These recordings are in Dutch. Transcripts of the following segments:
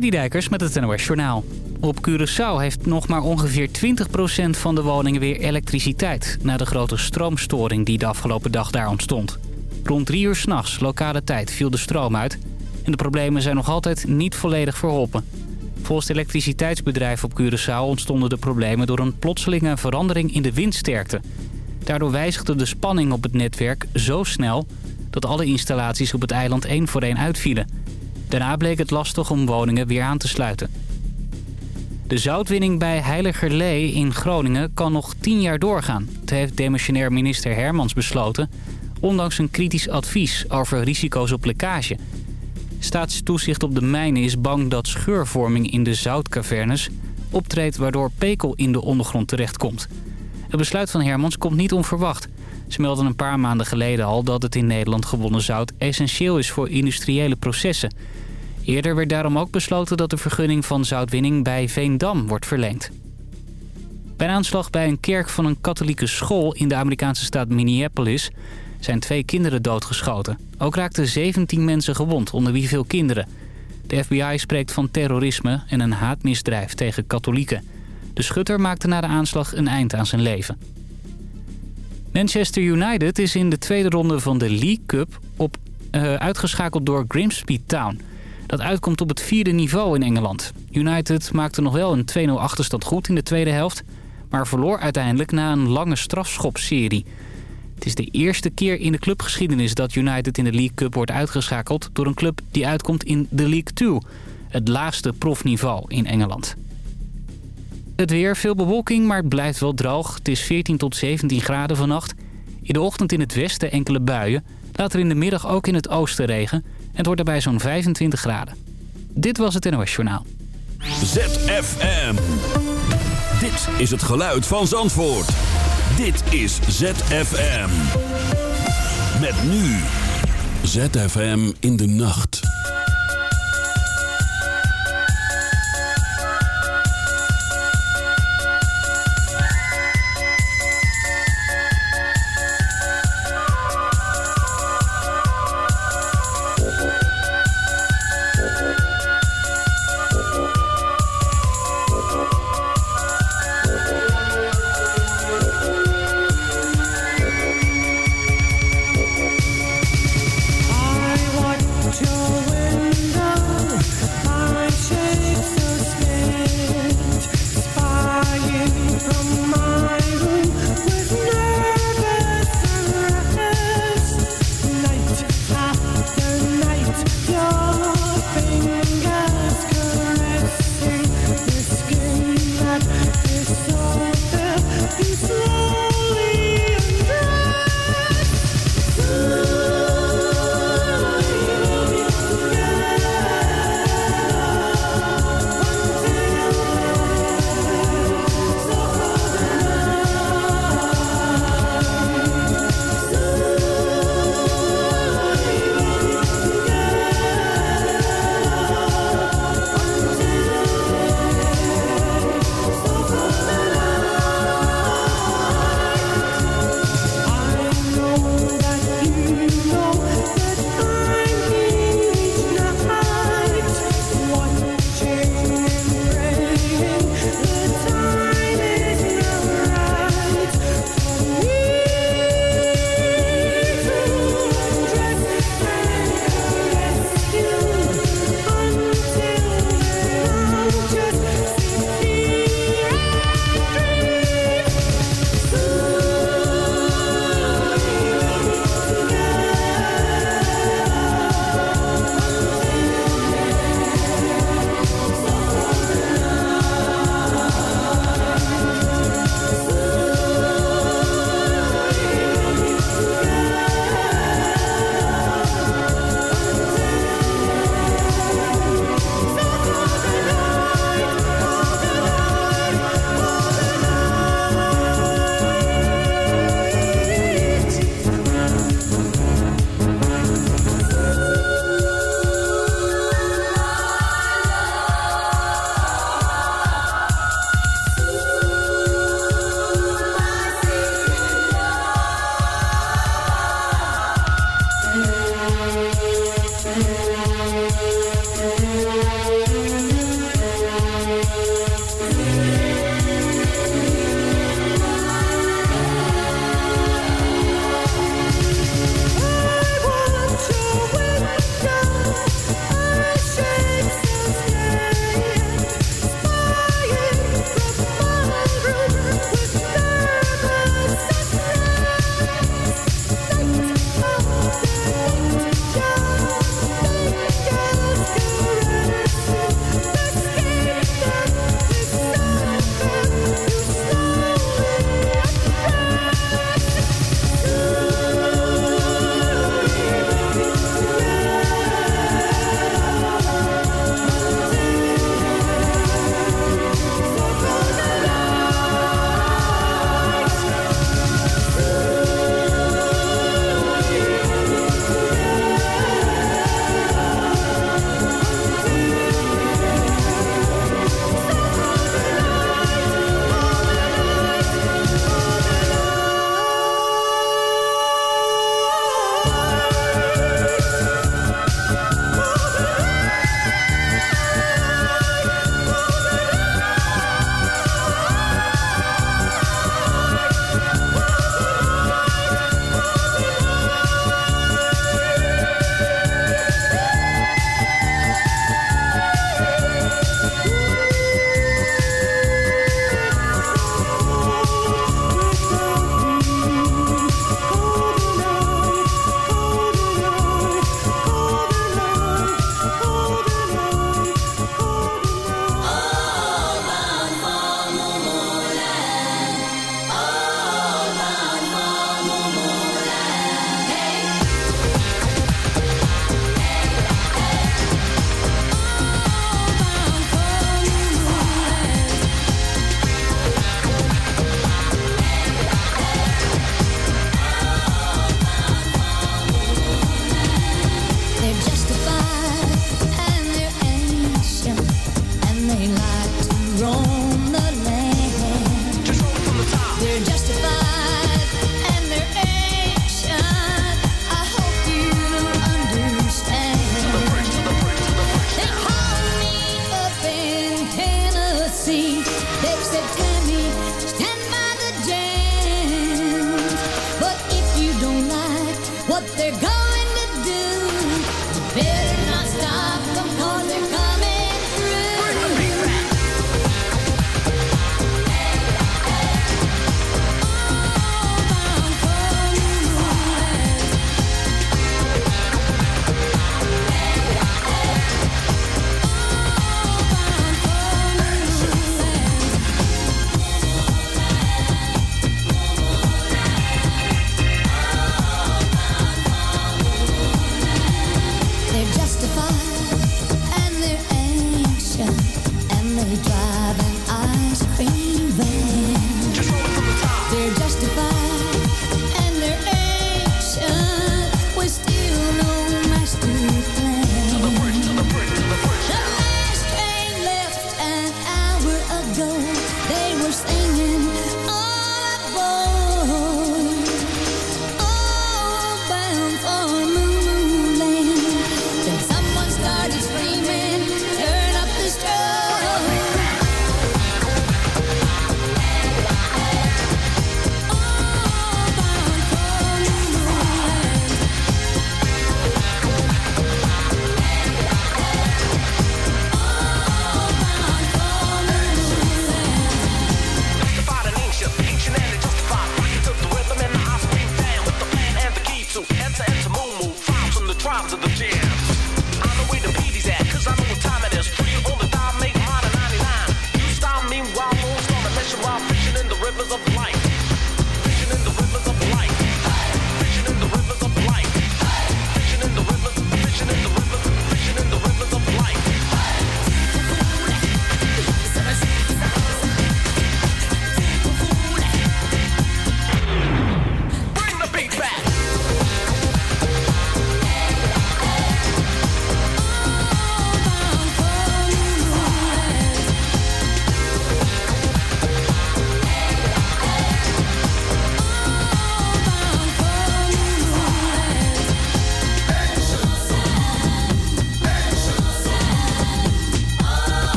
Dijkers met het NOS Journaal. Op Curaçao heeft nog maar ongeveer 20% van de woningen weer elektriciteit... na de grote stroomstoring die de afgelopen dag daar ontstond. Rond drie uur s'nachts, lokale tijd, viel de stroom uit... en de problemen zijn nog altijd niet volledig verholpen. Volgens het elektriciteitsbedrijf op Curaçao ontstonden de problemen... door een plotselinge verandering in de windsterkte. Daardoor wijzigde de spanning op het netwerk zo snel... dat alle installaties op het eiland één voor één uitvielen... Daarna bleek het lastig om woningen weer aan te sluiten. De zoutwinning bij Heiligerlee in Groningen kan nog 10 jaar doorgaan. Het heeft demissionair minister Hermans besloten... ondanks een kritisch advies over risico's op lekkage. Staatstoezicht op de mijnen is bang dat scheurvorming in de zoutcavernes optreedt... waardoor pekel in de ondergrond terechtkomt. Het besluit van Hermans komt niet onverwacht. Ze melden een paar maanden geleden al dat het in Nederland gewonnen zout... essentieel is voor industriële processen... Eerder werd daarom ook besloten dat de vergunning van zoutwinning bij Veendam wordt verlengd. Bij een aanslag bij een kerk van een katholieke school in de Amerikaanse staat Minneapolis zijn twee kinderen doodgeschoten. Ook raakten 17 mensen gewond, onder wie veel kinderen. De FBI spreekt van terrorisme en een haatmisdrijf tegen katholieken. De schutter maakte na de aanslag een eind aan zijn leven. Manchester United is in de tweede ronde van de League Cup op, uh, uitgeschakeld door Grimsby Town dat uitkomt op het vierde niveau in Engeland. United maakte nog wel een 2-0 achterstand goed in de tweede helft... maar verloor uiteindelijk na een lange strafschopserie. Het is de eerste keer in de clubgeschiedenis dat United in de League Cup wordt uitgeschakeld... door een club die uitkomt in de League 2, het laagste profniveau in Engeland. Het weer, veel bewolking, maar het blijft wel droog. Het is 14 tot 17 graden vannacht. In de ochtend in het westen enkele buien. Later in de middag ook in het oosten regen het wordt daarbij zo'n 25 graden. Dit was het NOS. ZFM. Dit is het geluid van Zandvoort. Dit is ZFM. Met nu. ZFM in de nacht.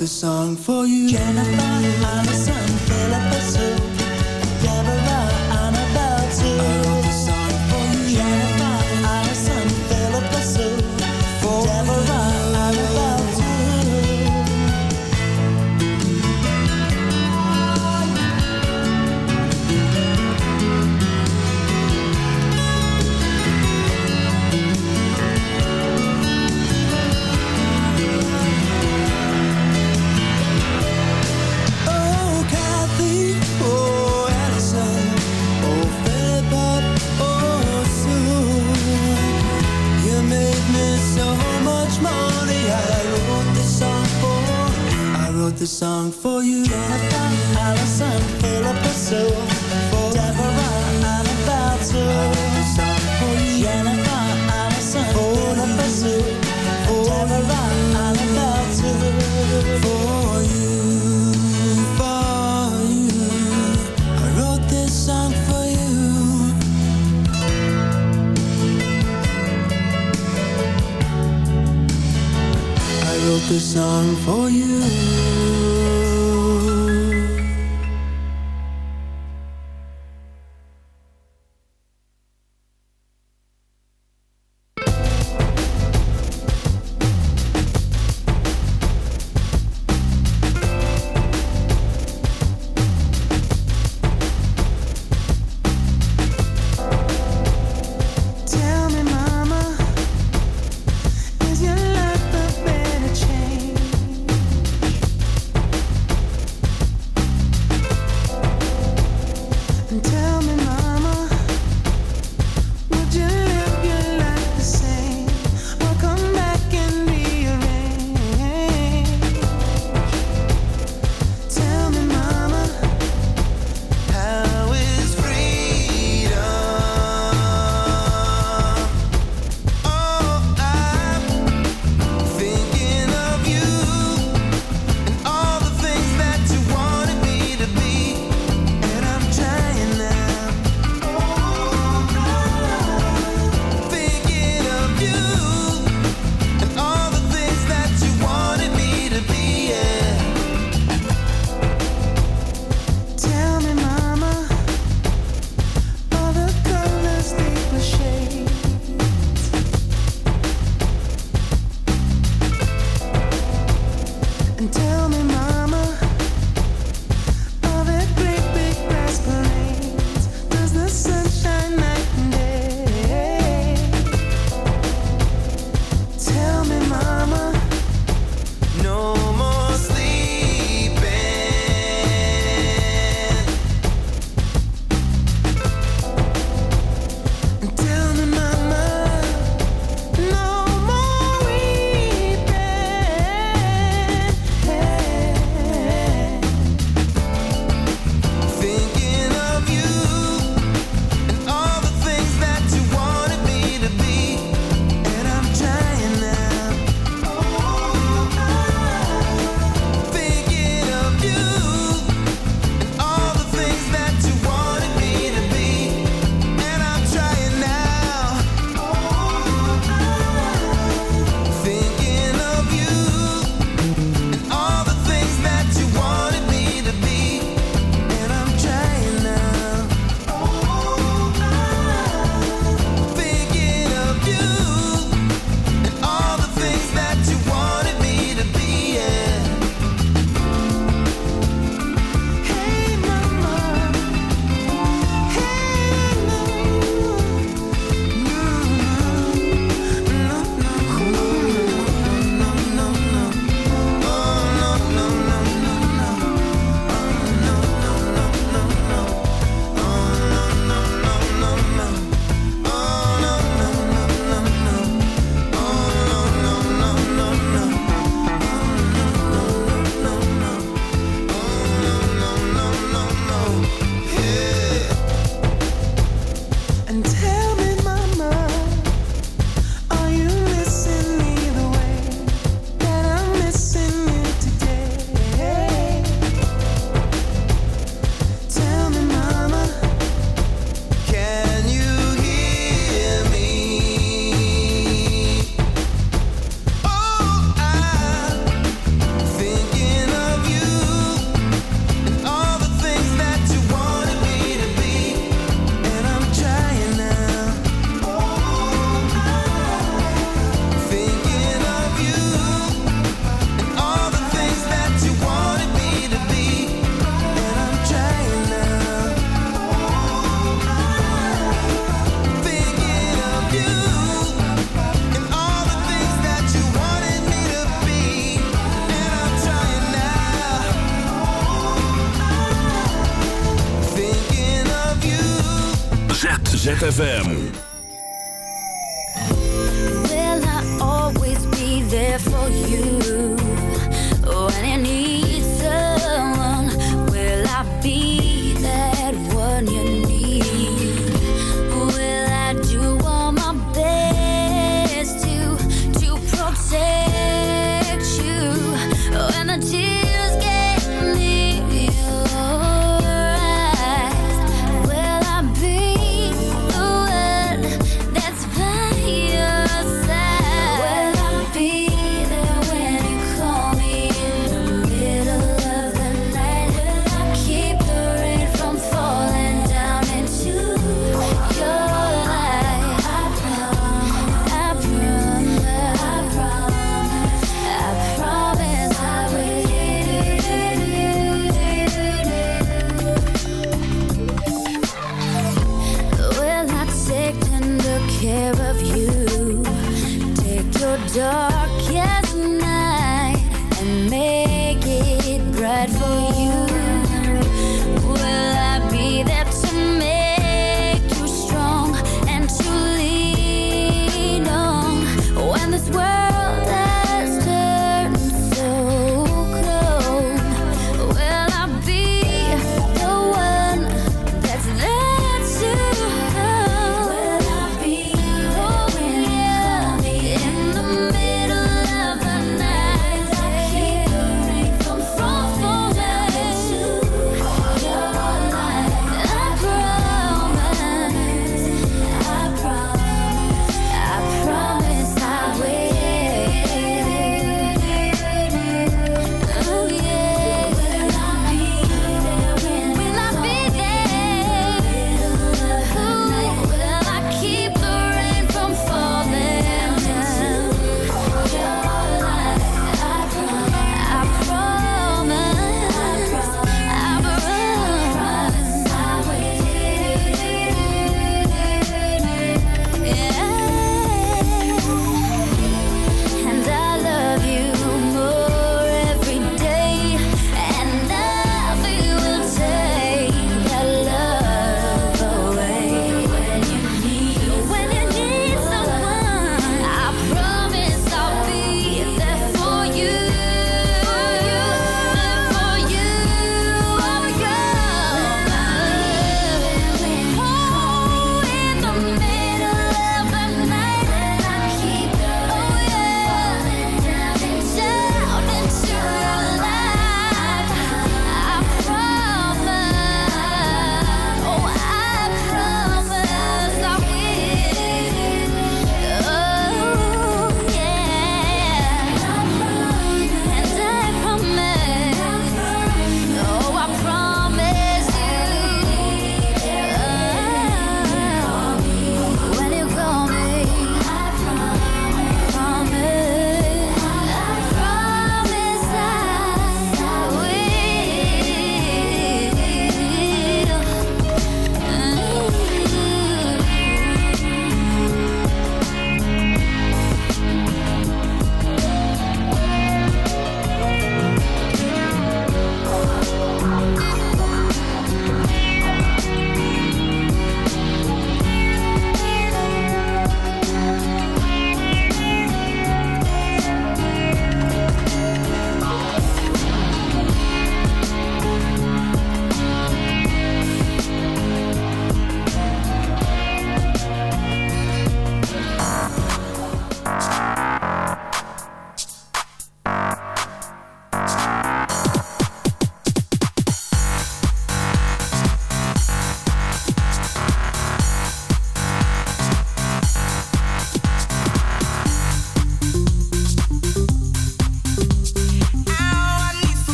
the song for you. Jennifer,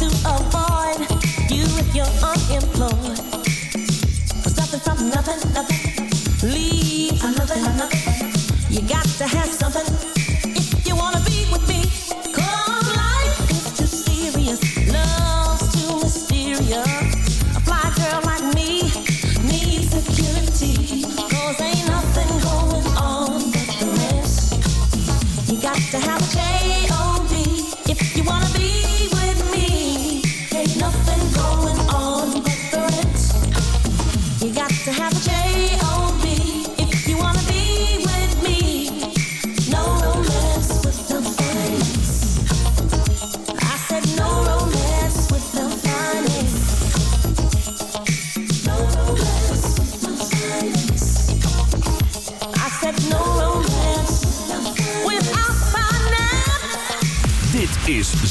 to avoid you if you're unemployed.